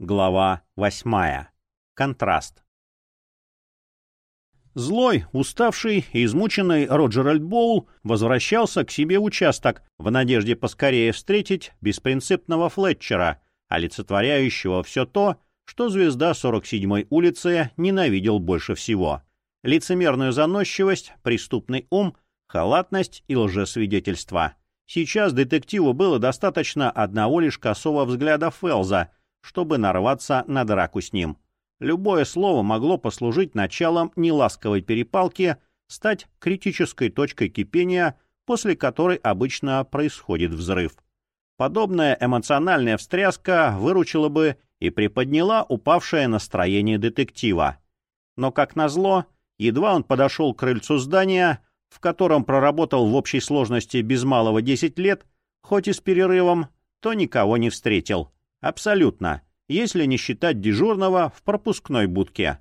Глава восьмая. Контраст. Злой, уставший и измученный Роджер Альтбоул возвращался к себе в участок в надежде поскорее встретить беспринципного Флетчера, олицетворяющего все то, что звезда 47-й улицы ненавидел больше всего. Лицемерную заносчивость, преступный ум, халатность и лжесвидетельство. Сейчас детективу было достаточно одного лишь косого взгляда Фелза — чтобы нарваться на драку с ним. Любое слово могло послужить началом неласковой перепалки, стать критической точкой кипения, после которой обычно происходит взрыв. Подобная эмоциональная встряска выручила бы и приподняла упавшее настроение детектива. Но, как назло, едва он подошел к крыльцу здания, в котором проработал в общей сложности без малого 10 лет, хоть и с перерывом, то никого не встретил. Абсолютно, если не считать дежурного в пропускной будке.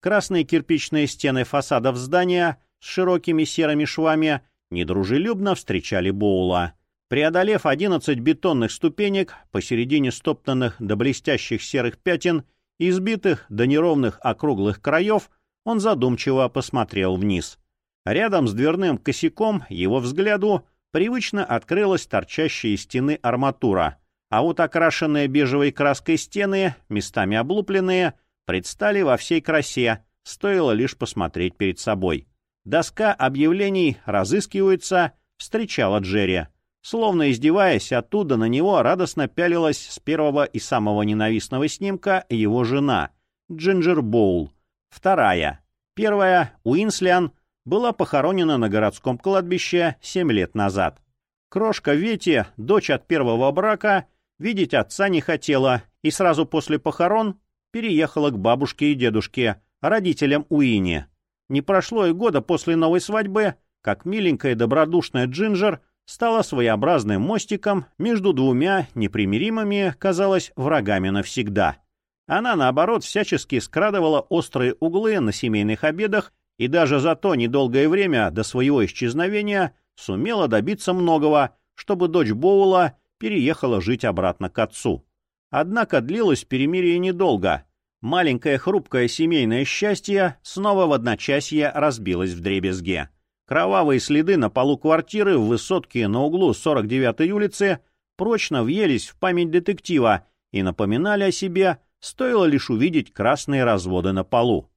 Красные кирпичные стены фасадов здания с широкими серыми швами недружелюбно встречали Боула. Преодолев 11 бетонных ступенек, посередине стоптанных до блестящих серых пятен, избитых до неровных округлых краев, он задумчиво посмотрел вниз. Рядом с дверным косяком его взгляду привычно открылась торчащая из стены арматура — а вот окрашенные бежевой краской стены, местами облупленные, предстали во всей красе, стоило лишь посмотреть перед собой. Доска объявлений «Разыскиваются» встречала Джерри. Словно издеваясь, оттуда на него радостно пялилась с первого и самого ненавистного снимка его жена, Джинджер Боул. Вторая. Первая, Уинслиан, была похоронена на городском кладбище семь лет назад. Крошка Вети, дочь от первого брака, Видеть отца не хотела и сразу после похорон переехала к бабушке и дедушке, родителям Уини. Не прошло и года после новой свадьбы, как миленькая добродушная Джинджер стала своеобразным мостиком между двумя непримиримыми, казалось, врагами навсегда. Она, наоборот, всячески скрадывала острые углы на семейных обедах и даже за то недолгое время до своего исчезновения сумела добиться многого, чтобы дочь Боула переехала жить обратно к отцу. Однако длилось перемирие недолго. Маленькое хрупкое семейное счастье снова в одночасье разбилось в дребезге. Кровавые следы на полу квартиры в высотке на углу 49-й улицы прочно въелись в память детектива и напоминали о себе, стоило лишь увидеть красные разводы на полу.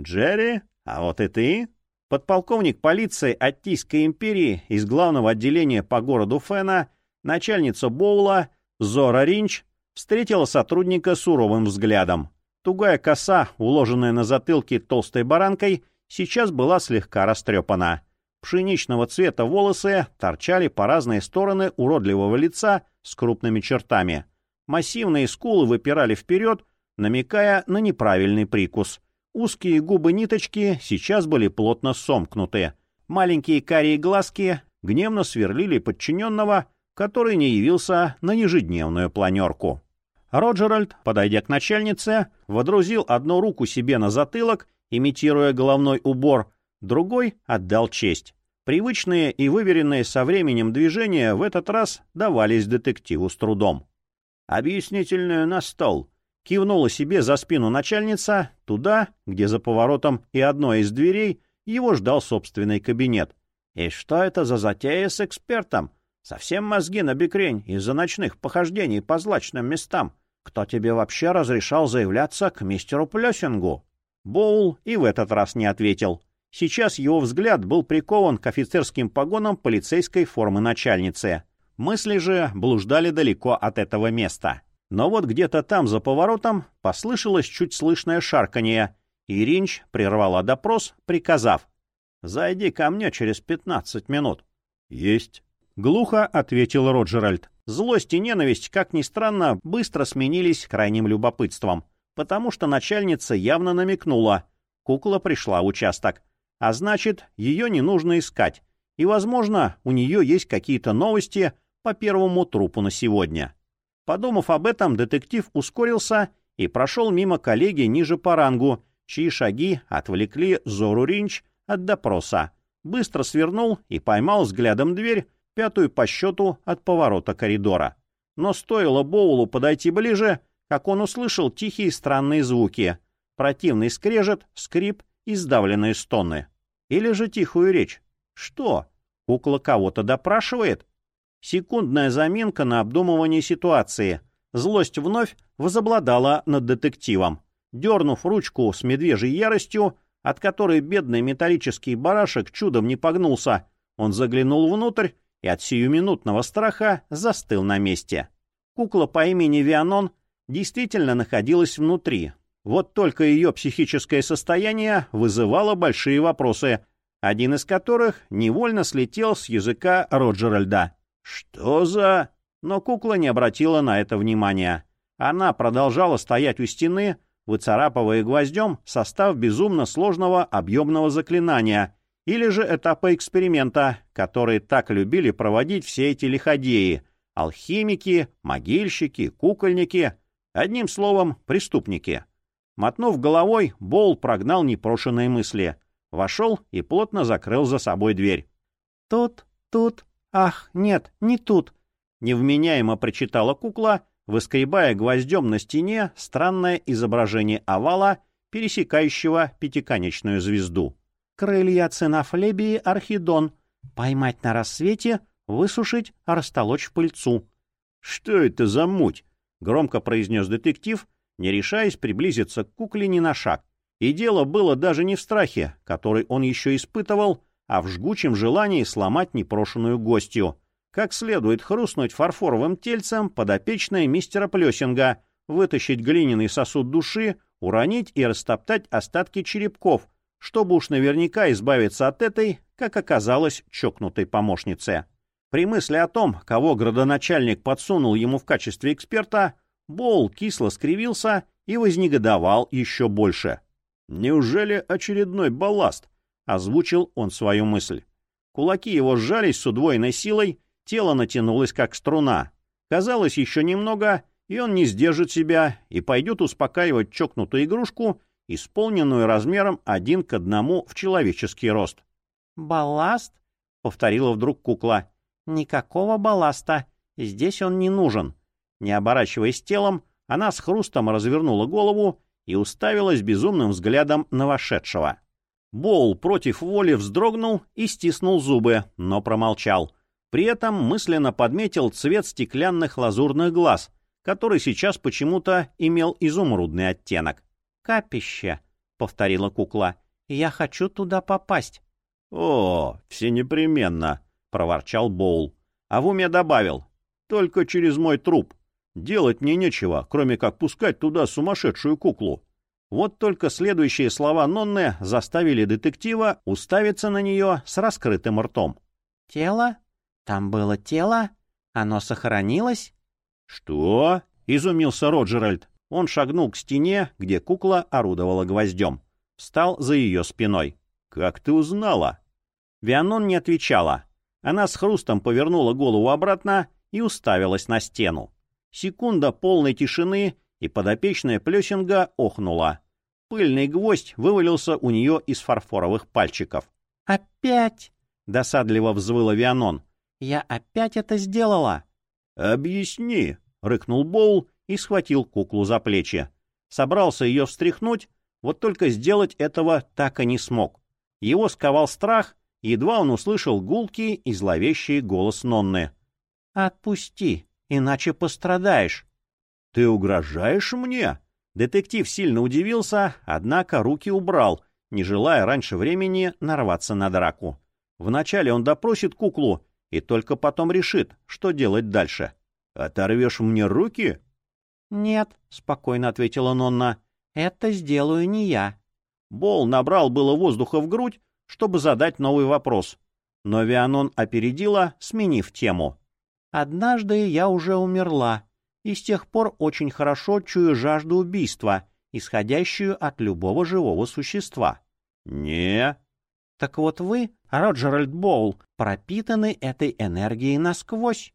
«Джерри, а вот и ты?» Подполковник полиции Аттийской империи из главного отделения по городу Фена Начальница Боула, Зора Ринч, встретила сотрудника суровым взглядом. Тугая коса, уложенная на затылке толстой баранкой, сейчас была слегка растрепана. Пшеничного цвета волосы торчали по разные стороны уродливого лица с крупными чертами. Массивные скулы выпирали вперед, намекая на неправильный прикус. Узкие губы-ниточки сейчас были плотно сомкнуты. Маленькие карие глазки гневно сверлили подчиненного, который не явился на ежедневную планерку. Роджеральд, подойдя к начальнице, водрузил одну руку себе на затылок, имитируя головной убор, другой отдал честь. Привычные и выверенные со временем движения в этот раз давались детективу с трудом. «Объяснительную на стол», — кивнула себе за спину начальница, туда, где за поворотом и одной из дверей его ждал собственный кабинет. «И что это за затея с экспертом? Совсем мозги на бекрень из-за ночных похождений по злачным местам. Кто тебе вообще разрешал заявляться к мистеру Плесингу? Боул и в этот раз не ответил. Сейчас его взгляд был прикован к офицерским погонам полицейской формы начальницы. Мысли же блуждали далеко от этого места. Но вот где-то там за поворотом послышалось чуть слышное шарканье, и Ринч прервала допрос, приказав «Зайди ко мне через пятнадцать минут». «Есть». — глухо ответил Роджеральд. Злость и ненависть, как ни странно, быстро сменились крайним любопытством, потому что начальница явно намекнула. Кукла пришла в участок. А значит, ее не нужно искать. И, возможно, у нее есть какие-то новости по первому трупу на сегодня. Подумав об этом, детектив ускорился и прошел мимо коллеги ниже по рангу, чьи шаги отвлекли Зору Ринч от допроса. Быстро свернул и поймал взглядом дверь, пятую по счету от поворота коридора. Но стоило Боулу подойти ближе, как он услышал тихие странные звуки, противный скрежет, скрип и сдавленные стоны. Или же тихую речь. Что? Кукла кого-то допрашивает? Секундная заминка на обдумывание ситуации. Злость вновь возобладала над детективом. Дернув ручку с медвежьей яростью, от которой бедный металлический барашек чудом не погнулся, он заглянул внутрь и от сиюминутного страха застыл на месте. Кукла по имени Вианон действительно находилась внутри. Вот только ее психическое состояние вызывало большие вопросы, один из которых невольно слетел с языка Роджеральда. «Что за...» Но кукла не обратила на это внимания. Она продолжала стоять у стены, выцарапывая гвоздем состав безумно сложного объемного заклинания или же этапа эксперимента, которые так любили проводить все эти лиходеи — алхимики, могильщики, кукольники, одним словом, преступники. Мотнув головой, Бол прогнал непрошенные мысли, вошел и плотно закрыл за собой дверь. «Тут, тут, ах, нет, не тут», — невменяемо прочитала кукла — выскребая гвоздем на стене странное изображение овала, пересекающего пятиконечную звезду. Крылья цинофлебии архидон. Поймать на рассвете, высушить, растолочь в пыльцу. — Что это за муть? — громко произнес детектив, не решаясь приблизиться к кукле ни на шаг. И дело было даже не в страхе, который он еще испытывал, а в жгучем желании сломать непрошенную гостью как следует хрустнуть фарфоровым тельцем подопечное мистера Плесинга, вытащить глиняный сосуд души, уронить и растоптать остатки черепков, чтобы уж наверняка избавиться от этой, как оказалось, чокнутой помощницы. При мысли о том, кого градоначальник подсунул ему в качестве эксперта, Бол кисло скривился и вознегодовал еще больше. «Неужели очередной балласт?» — озвучил он свою мысль. Кулаки его сжались с удвоенной силой, Тело натянулось, как струна. Казалось, еще немного, и он не сдержит себя и пойдет успокаивать чокнутую игрушку, исполненную размером один к одному в человеческий рост. «Балласт?» — повторила вдруг кукла. «Никакого балласта. Здесь он не нужен». Не оборачиваясь телом, она с хрустом развернула голову и уставилась безумным взглядом на вошедшего. Боул против воли вздрогнул и стиснул зубы, но промолчал. При этом мысленно подметил цвет стеклянных лазурных глаз, который сейчас почему-то имел изумрудный оттенок. «Капище», — повторила кукла, — «я хочу туда попасть». «О, все непременно», — проворчал Боул. А в уме добавил, «только через мой труп. Делать мне нечего, кроме как пускать туда сумасшедшую куклу». Вот только следующие слова Нонны заставили детектива уставиться на нее с раскрытым ртом. «Тело?» Там было тело? Оно сохранилось? Что? Изумился Роджеральд. Он шагнул к стене, где кукла орудовала гвоздем. Встал за ее спиной. Как ты узнала? Вианон не отвечала. Она с хрустом повернула голову обратно и уставилась на стену. Секунда полной тишины, и подопечная Плесинга охнула. Пыльный гвоздь вывалился у нее из фарфоровых пальчиков. «Опять!» — досадливо взвыла Вианон. Я опять это сделала. Объясни, рыкнул Боул и схватил куклу за плечи. Собрался ее встряхнуть, вот только сделать этого так и не смог. Его сковал страх, едва он услышал гулкий и зловещий голос Нонны. «Отпусти, иначе пострадаешь». «Ты угрожаешь мне?» Детектив сильно удивился, однако руки убрал, не желая раньше времени нарваться на драку. Вначале он допросит куклу, и только потом решит, что делать дальше. Оторвешь мне руки? — Нет, — спокойно ответила Нонна, — это сделаю не я. Бол набрал было воздуха в грудь, чтобы задать новый вопрос. Но Вианон опередила, сменив тему. «Однажды я уже умерла, и с тех пор очень хорошо чую жажду убийства, исходящую от любого живого существа». «Не». «Так вот вы, Роджеральд Боул, пропитаны этой энергией насквозь.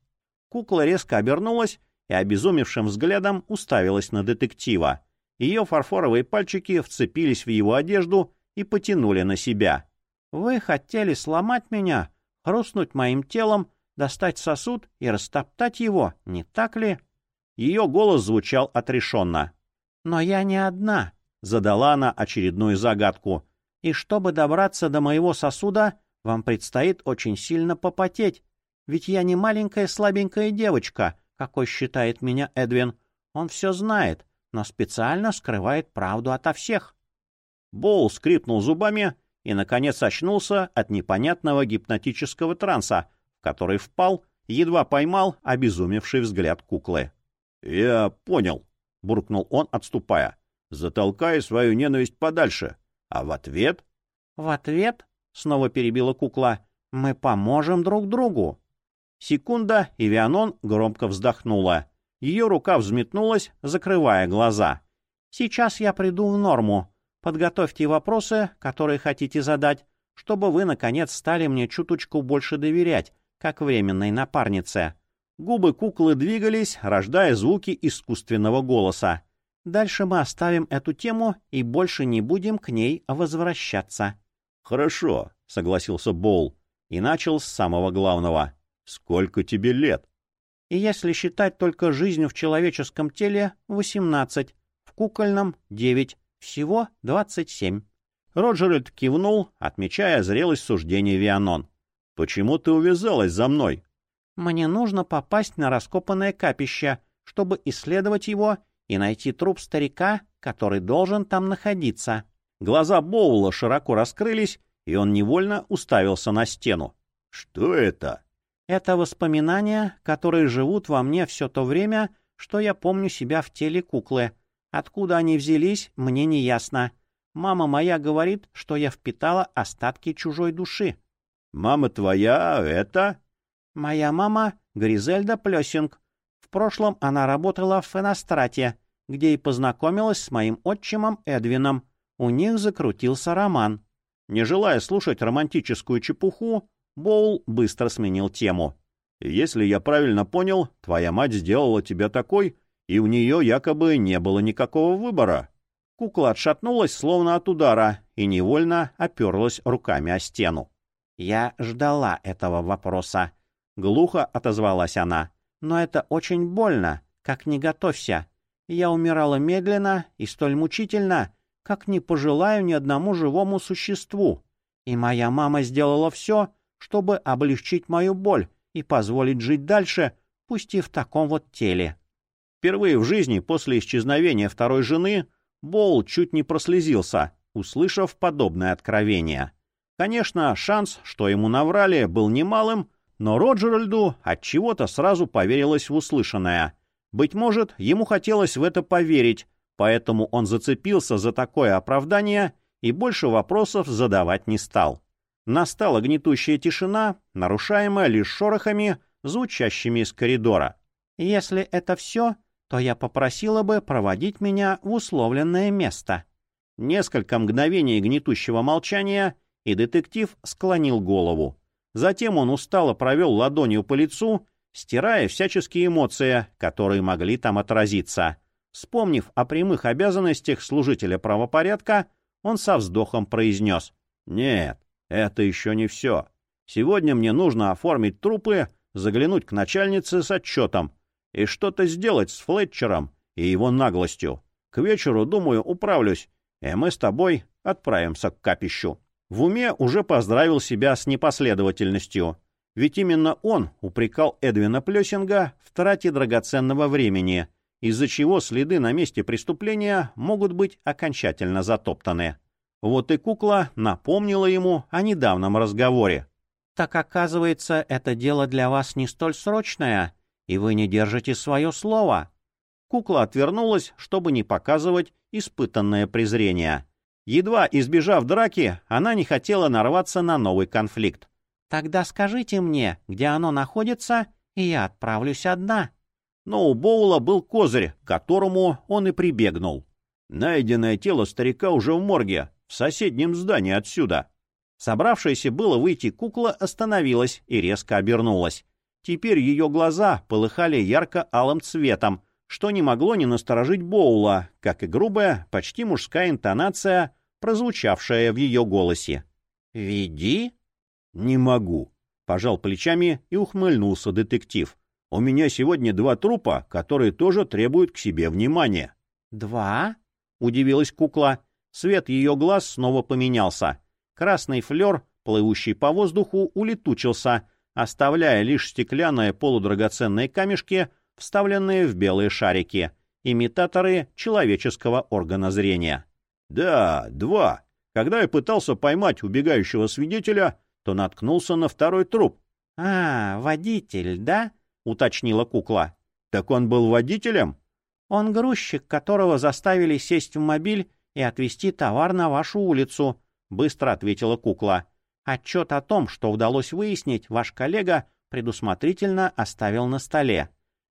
Кукла резко обернулась и обезумевшим взглядом уставилась на детектива. Ее фарфоровые пальчики вцепились в его одежду и потянули на себя. «Вы хотели сломать меня, хрустнуть моим телом, достать сосуд и растоптать его, не так ли?» Ее голос звучал отрешенно. «Но я не одна», — задала она очередную загадку. «И чтобы добраться до моего сосуда, вам предстоит очень сильно попотеть. Ведь я не маленькая слабенькая девочка, какой считает меня Эдвин. Он все знает, но специально скрывает правду ото всех». Боул скрипнул зубами и, наконец, очнулся от непонятного гипнотического транса, в который впал, едва поймал обезумевший взгляд куклы. — Я понял, — буркнул он, отступая. — Затолкай свою ненависть подальше. А в ответ? — В ответ, — снова перебила кукла, — мы поможем друг другу. Секунда, и Вианон громко вздохнула. Ее рука взметнулась, закрывая глаза. — Сейчас я приду в норму, Подготовьте вопросы, которые хотите задать, чтобы вы, наконец, стали мне чуточку больше доверять, как временной напарнице. Губы куклы двигались, рождая звуки искусственного голоса. Дальше мы оставим эту тему и больше не будем к ней возвращаться. — Хорошо, — согласился Боул и начал с самого главного. — Сколько тебе лет? — И если считать только жизнь в человеческом теле — восемнадцать, в кукольном — девять, всего двадцать семь. Роджерет кивнул, отмечая зрелость суждения Вианон. «Почему ты увязалась за мной?» «Мне нужно попасть на раскопанное капище, чтобы исследовать его и найти труп старика, который должен там находиться». Глаза Боула широко раскрылись, и он невольно уставился на стену. «Что это?» «Это воспоминания, которые живут во мне все то время, что я помню себя в теле куклы», Откуда они взялись, мне не ясно. Мама моя говорит, что я впитала остатки чужой души. — Мама твоя — это? — Моя мама — Гризельда Плесинг. В прошлом она работала в Фенострате, где и познакомилась с моим отчимом Эдвином. У них закрутился роман. Не желая слушать романтическую чепуху, Боул быстро сменил тему. «Если я правильно понял, твоя мать сделала тебя такой, и у нее якобы не было никакого выбора. Кукла отшатнулась, словно от удара, и невольно оперлась руками о стену. «Я ждала этого вопроса», — глухо отозвалась она. «Но это очень больно, как не готовься. Я умирала медленно и столь мучительно, как не пожелаю ни одному живому существу. И моя мама сделала все, чтобы облегчить мою боль и позволить жить дальше, пусть и в таком вот теле. Впервые в жизни после исчезновения второй жены Боул чуть не прослезился, услышав подобное откровение. Конечно, шанс, что ему наврали, был немалым, но Роджеральду от чего то сразу поверилось в услышанное. Быть может, ему хотелось в это поверить, поэтому он зацепился за такое оправдание и больше вопросов задавать не стал. Настала гнетущая тишина, нарушаемая лишь шорохами, звучащими из коридора. «Если это все, то я попросила бы проводить меня в условленное место. Несколько мгновений гнетущего молчания, и детектив склонил голову. Затем он устало провел ладонью по лицу, стирая всяческие эмоции, которые могли там отразиться. Вспомнив о прямых обязанностях служителя правопорядка, он со вздохом произнес. «Нет, это еще не все. Сегодня мне нужно оформить трупы, заглянуть к начальнице с отчетом, и что-то сделать с Флетчером и его наглостью. К вечеру, думаю, управлюсь, и мы с тобой отправимся к капищу. В уме уже поздравил себя с непоследовательностью, ведь именно он упрекал Эдвина Плесинга в трате драгоценного времени, из-за чего следы на месте преступления могут быть окончательно затоптаны. Вот и кукла напомнила ему о недавнем разговоре. «Так, оказывается, это дело для вас не столь срочное», и вы не держите свое слово. Кукла отвернулась, чтобы не показывать испытанное презрение. Едва избежав драки, она не хотела нарваться на новый конфликт. «Тогда скажите мне, где оно находится, и я отправлюсь одна». Но у Боула был козырь, к которому он и прибегнул. Найденное тело старика уже в морге, в соседнем здании отсюда. Собравшаяся было выйти кукла остановилась и резко обернулась. Теперь ее глаза полыхали ярко-алым цветом, что не могло не насторожить Боула, как и грубая, почти мужская интонация, прозвучавшая в ее голосе. «Веди?» «Не могу», — пожал плечами и ухмыльнулся детектив. У меня сегодня два трупа, которые тоже требуют к себе внимания. «Два?» — удивилась кукла. Свет ее глаз снова поменялся. Красный флер, плывущий по воздуху, улетучился, оставляя лишь стеклянные полудрагоценные камешки, вставленные в белые шарики, имитаторы человеческого органа зрения. «Да, два. Когда я пытался поймать убегающего свидетеля, то наткнулся на второй труп». «А, водитель, да?» — уточнила кукла. «Так он был водителем?» «Он грузчик, которого заставили сесть в мобиль и отвезти товар на вашу улицу», — быстро ответила кукла. «Отчет о том, что удалось выяснить, ваш коллега предусмотрительно оставил на столе».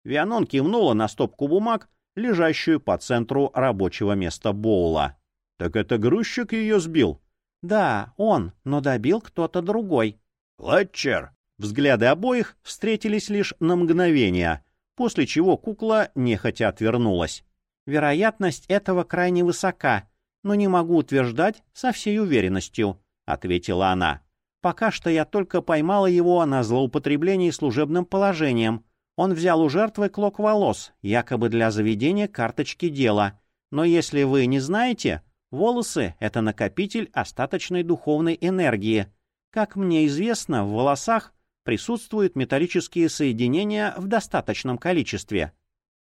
Вианон кивнула на стопку бумаг, лежащую по центру рабочего места Боула. «Так это грузчик ее сбил?» «Да, он, но добил кто-то другой». «Флетчер!» Взгляды обоих встретились лишь на мгновение, после чего кукла нехотя отвернулась. «Вероятность этого крайне высока, но не могу утверждать со всей уверенностью», — ответила она. «Пока что я только поймала его на злоупотреблении служебным положением. Он взял у жертвы клок волос, якобы для заведения карточки дела. Но если вы не знаете, волосы — это накопитель остаточной духовной энергии. Как мне известно, в волосах присутствуют металлические соединения в достаточном количестве.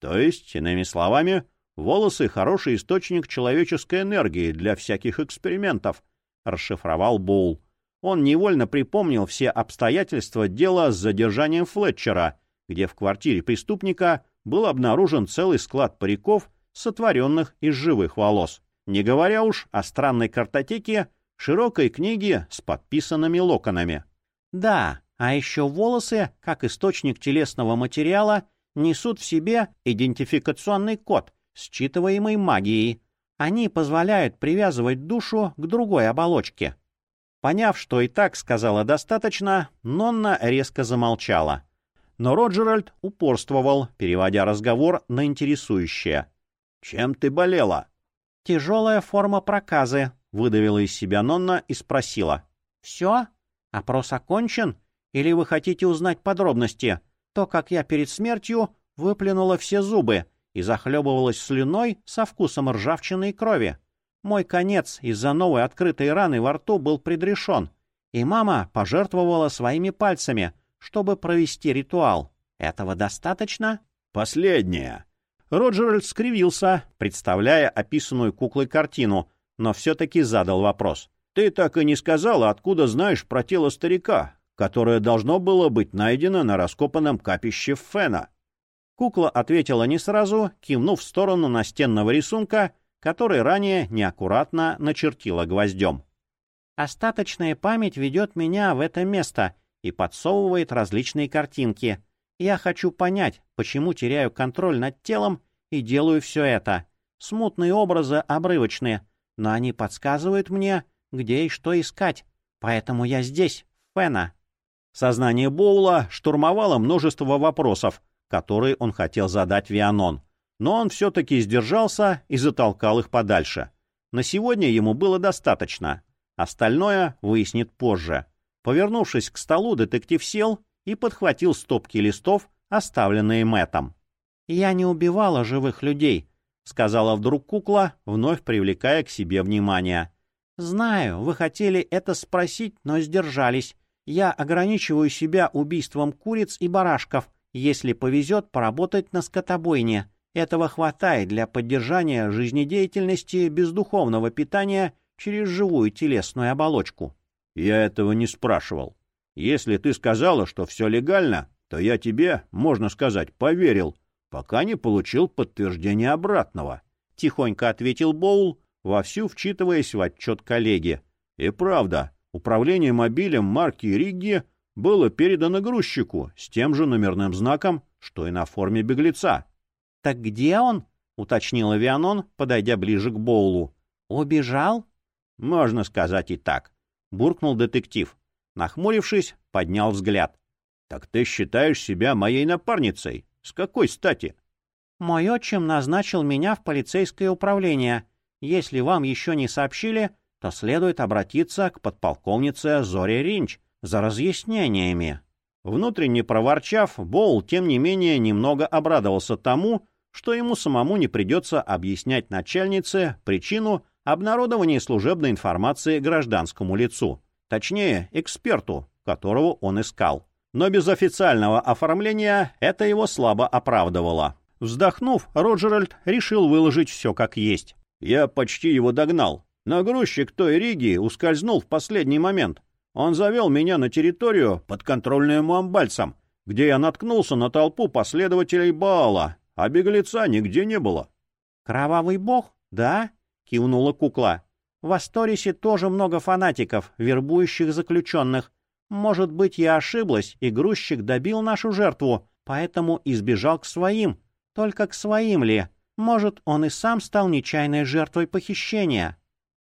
То есть, иными словами, волосы — хороший источник человеческой энергии для всяких экспериментов, — расшифровал Боул. Он невольно припомнил все обстоятельства дела с задержанием Флетчера, где в квартире преступника был обнаружен целый склад париков, сотворенных из живых волос. Не говоря уж о странной картотеке, широкой книге с подписанными локонами. Да, а еще волосы, как источник телесного материала, несут в себе идентификационный код, считываемый магией. Они позволяют привязывать душу к другой оболочке. Поняв, что и так сказала достаточно, Нонна резко замолчала. Но Роджеральд упорствовал, переводя разговор на интересующее. «Чем ты болела?» «Тяжелая форма проказы», — выдавила из себя Нонна и спросила. «Все? Опрос окончен?» Или вы хотите узнать подробности? То, как я перед смертью выплюнула все зубы и захлебывалась слюной со вкусом ржавчины и крови. Мой конец из-за новой открытой раны во рту был предрешен, и мама пожертвовала своими пальцами, чтобы провести ритуал. Этого достаточно? Последнее. Роджеральд скривился, представляя описанную куклой картину, но все-таки задал вопрос. «Ты так и не сказала, откуда знаешь про тело старика, которое должно было быть найдено на раскопанном капище Фена. Кукла ответила не сразу, кивнув в сторону настенного рисунка, который ранее неаккуратно начертила гвоздем. «Остаточная память ведет меня в это место и подсовывает различные картинки. Я хочу понять, почему теряю контроль над телом и делаю все это. Смутные образы обрывочные, но они подсказывают мне, где и что искать. Поэтому я здесь, Фена». Сознание Боула штурмовало множество вопросов, которые он хотел задать Вианон. Но он все-таки сдержался и затолкал их подальше. На сегодня ему было достаточно. Остальное выяснит позже. Повернувшись к столу, детектив сел и подхватил стопки листов, оставленные Мэтом. «Я не убивала живых людей», — сказала вдруг кукла, вновь привлекая к себе внимание. «Знаю, вы хотели это спросить, но сдержались. Я ограничиваю себя убийством куриц и барашков, если повезет поработать на скотобойне. Этого хватает для поддержания жизнедеятельности бездуховного питания через живую телесную оболочку. Я этого не спрашивал. Если ты сказала, что все легально, то я тебе, можно сказать, поверил, пока не получил подтверждения обратного. Тихонько ответил Боул, вовсю вчитываясь в отчет коллеги. И правда, Управление мобилем марки Ригги было передано грузчику с тем же номерным знаком, что и на форме беглеца. — Так где он? — уточнил Авианон, подойдя ближе к Боулу. — Убежал? — Можно сказать и так, — буркнул детектив. Нахмурившись, поднял взгляд. — Так ты считаешь себя моей напарницей? С какой стати? — Мой отчим назначил меня в полицейское управление. Если вам еще не сообщили, то следует обратиться к подполковнице Зоре Ринч за разъяснениями. Внутренне проворчав, Боул, тем не менее, немного обрадовался тому, что ему самому не придется объяснять начальнице причину обнародования служебной информации гражданскому лицу, точнее, эксперту, которого он искал. Но без официального оформления это его слабо оправдывало. Вздохнув, Роджеральд решил выложить все как есть. «Я почти его догнал. Нагрузчик той Риги ускользнул в последний момент. Он завел меня на территорию, подконтрольную Муамбальцам, где я наткнулся на толпу последователей Баала, а беглеца нигде не было». «Кровавый бог, да?» — кивнула кукла. «В Асторисе тоже много фанатиков, вербующих заключенных. Может быть, я ошиблась, и грузчик добил нашу жертву, поэтому избежал к своим. Только к своим ли? Может, он и сам стал нечаянной жертвой похищения?»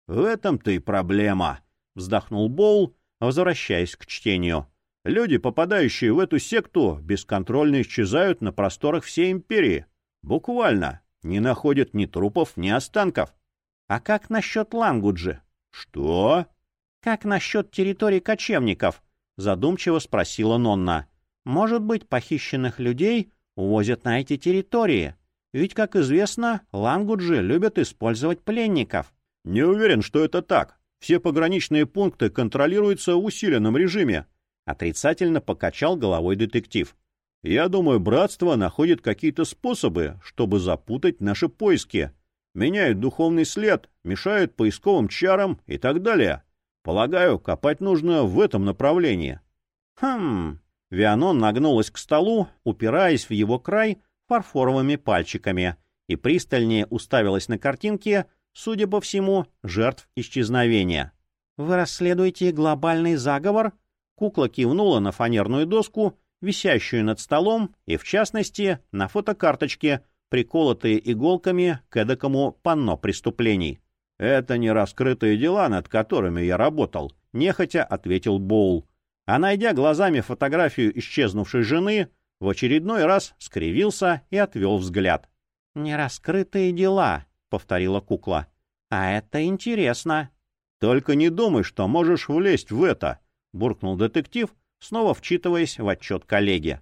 «В этом-то и проблема», — вздохнул Боул, возвращаясь к чтению. «Люди, попадающие в эту секту, бесконтрольно исчезают на просторах всей империи. Буквально. Не находят ни трупов, ни останков. А как насчет Лангуджи? Что? Как насчет территории кочевников? Задумчиво спросила Нонна. Может быть, похищенных людей увозят на эти территории? Ведь, как известно, лангуджи любят использовать пленников. Не уверен, что это так. Все пограничные пункты контролируются в усиленном режиме. Отрицательно покачал головой детектив. Я думаю, братство находит какие-то способы, чтобы запутать наши поиски. Меняют духовный след, мешают поисковым чарам и так далее. Полагаю, копать нужно в этом направлении. Хм. Вианон нагнулась к столу, упираясь в его край фарфоровыми пальчиками, и пристальнее уставилась на картинки, судя по всему, жертв исчезновения. «Вы расследуете глобальный заговор?» Кукла кивнула на фанерную доску, висящую над столом, и, в частности, на фотокарточке, приколотые иголками к эдакому панно преступлений. «Это не раскрытые дела, над которыми я работал», — нехотя ответил Боул. А найдя глазами фотографию исчезнувшей жены, в очередной раз скривился и отвел взгляд. «Нераскрытые дела», — повторила кукла. «А это интересно». «Только не думай, что можешь влезть в это», — буркнул детектив, снова вчитываясь в отчет коллеги.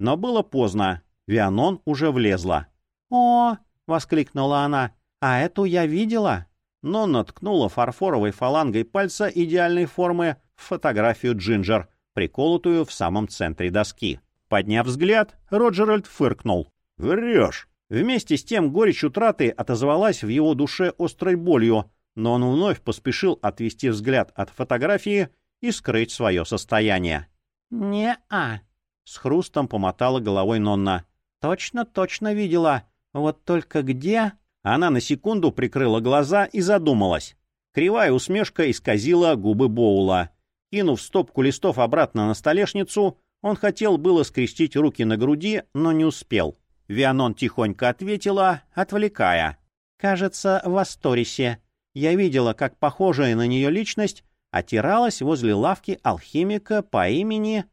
Но было поздно. Вианон уже влезла. «О!» — воскликнула она. «А эту я видела!» Но наткнула фарфоровой фалангой пальца идеальной формы в фотографию Джинджер, приколотую в самом центре доски. Подняв взгляд, Роджеральд фыркнул. «Врешь!» Вместе с тем горечь утраты отозвалась в его душе острой болью, но он вновь поспешил отвести взгляд от фотографии и скрыть свое состояние. «Не-а», — с хрустом помотала головой Нонна. «Точно, точно видела. Вот только где...» Она на секунду прикрыла глаза и задумалась. Кривая усмешка исказила губы Боула. Кинув стопку листов обратно на столешницу, он хотел было скрестить руки на груди, но не успел. Вианон тихонько ответила, отвлекая. «Кажется, в Асторисе. Я видела, как похожая на нее личность отиралась возле лавки алхимика по имени...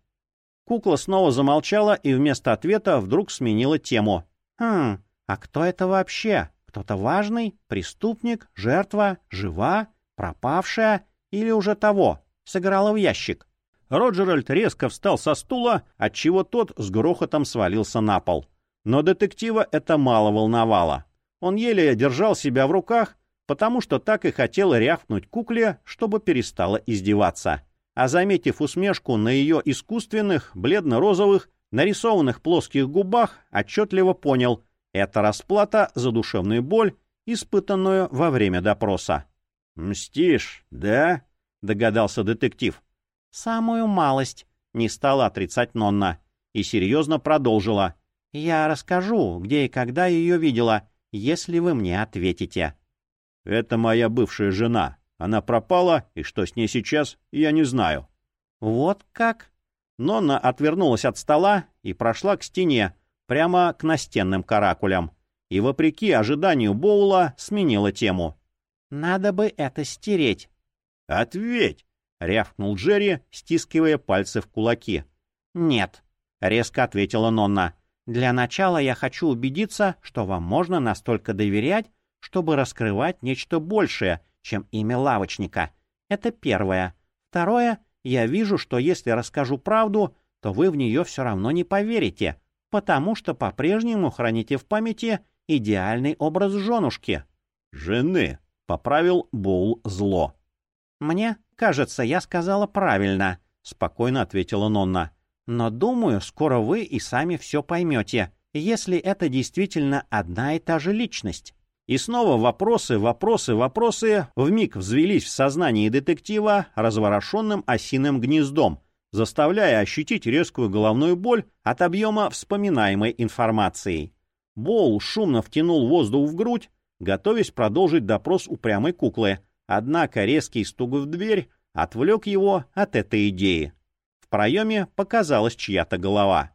Кукла снова замолчала и вместо ответа вдруг сменила тему. «Хм, а кто это вообще? Кто-то важный? Преступник? Жертва? Жива? Пропавшая? Или уже того? Сыграла в ящик?» Роджеральд резко встал со стула, отчего тот с грохотом свалился на пол. Но детектива это мало волновало. Он еле держал себя в руках, потому что так и хотел рявкнуть кукле, чтобы перестала издеваться. А заметив усмешку на ее искусственных, бледно-розовых, нарисованных плоских губах, отчетливо понял — это расплата за душевную боль, испытанную во время допроса. «Мстишь, да?» — догадался детектив. «Самую малость», — не стала отрицать Нонна. И серьезно продолжила. «Я расскажу, где и когда ее видела, если вы мне ответите». Это моя бывшая жена. Она пропала, и что с ней сейчас, я не знаю. Вот как? Нонна отвернулась от стола и прошла к стене, прямо к настенным каракулям. И, вопреки ожиданию Боула, сменила тему. «Надо бы это стереть». «Ответь!» — рявкнул Джерри, стискивая пальцы в кулаки. «Нет», — резко ответила Нонна. «Для начала я хочу убедиться, что вам можно настолько доверять, чтобы раскрывать нечто большее, чем имя лавочника. Это первое. Второе, я вижу, что если расскажу правду, то вы в нее все равно не поверите, потому что по-прежнему храните в памяти идеальный образ женушки. «Жены», — поправил Боул зло. «Мне кажется, я сказала правильно», — спокойно ответила Нонна. «Но думаю, скоро вы и сами все поймете, если это действительно одна и та же личность». И снова вопросы, вопросы, вопросы вмиг взвелись в сознании детектива разворошенным осиным гнездом, заставляя ощутить резкую головную боль от объема вспоминаемой информации. Боул шумно втянул воздух в грудь, готовясь продолжить допрос упрямой куклы, однако резкий стук в дверь отвлек его от этой идеи. Проеме показалась чья-то голова.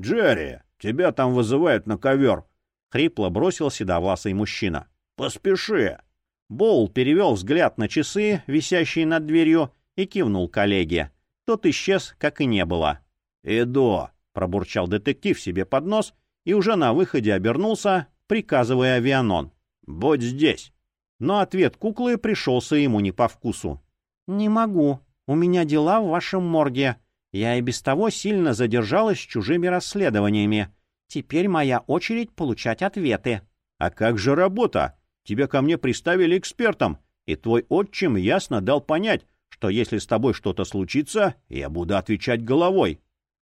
«Джерри, тебя там вызывают на ковер!» — хрипло бросил седовласый мужчина. «Поспеши!» Боул перевел взгляд на часы, висящие над дверью, и кивнул коллеге. Тот исчез, как и не было. «Иду!» — пробурчал детектив себе под нос и уже на выходе обернулся, приказывая авианон. «Будь здесь!» Но ответ куклы пришелся ему не по вкусу. «Не могу. У меня дела в вашем морге. Я и без того сильно задержалась с чужими расследованиями. Теперь моя очередь получать ответы. А как же работа? Тебя ко мне приставили экспертом, и твой отчим ясно дал понять, что если с тобой что-то случится, я буду отвечать головой.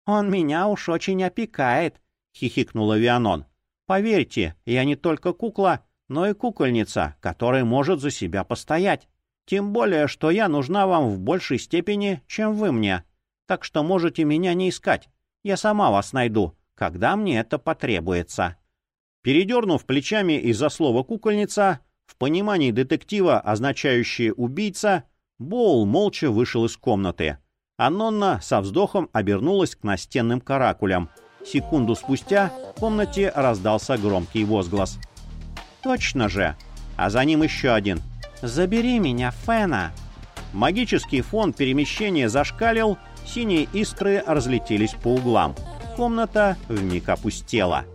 Он меня уж очень опекает, хихикнула Вианон. Поверьте, я не только кукла, но и кукольница, которая может за себя постоять. Тем более, что я нужна вам в большей степени, чем вы мне. Так что можете меня не искать. Я сама вас найду когда мне это потребуется. Передернув плечами из-за слова «кукольница», в понимании детектива, означающее «убийца», Боул молча вышел из комнаты. А Нонна со вздохом обернулась к настенным каракулям. Секунду спустя в комнате раздался громкий возглас. «Точно же!» А за ним еще один. «Забери меня, Фена!» Магический фон перемещения зашкалил, синие искры разлетелись по углам комната вмиг опустела.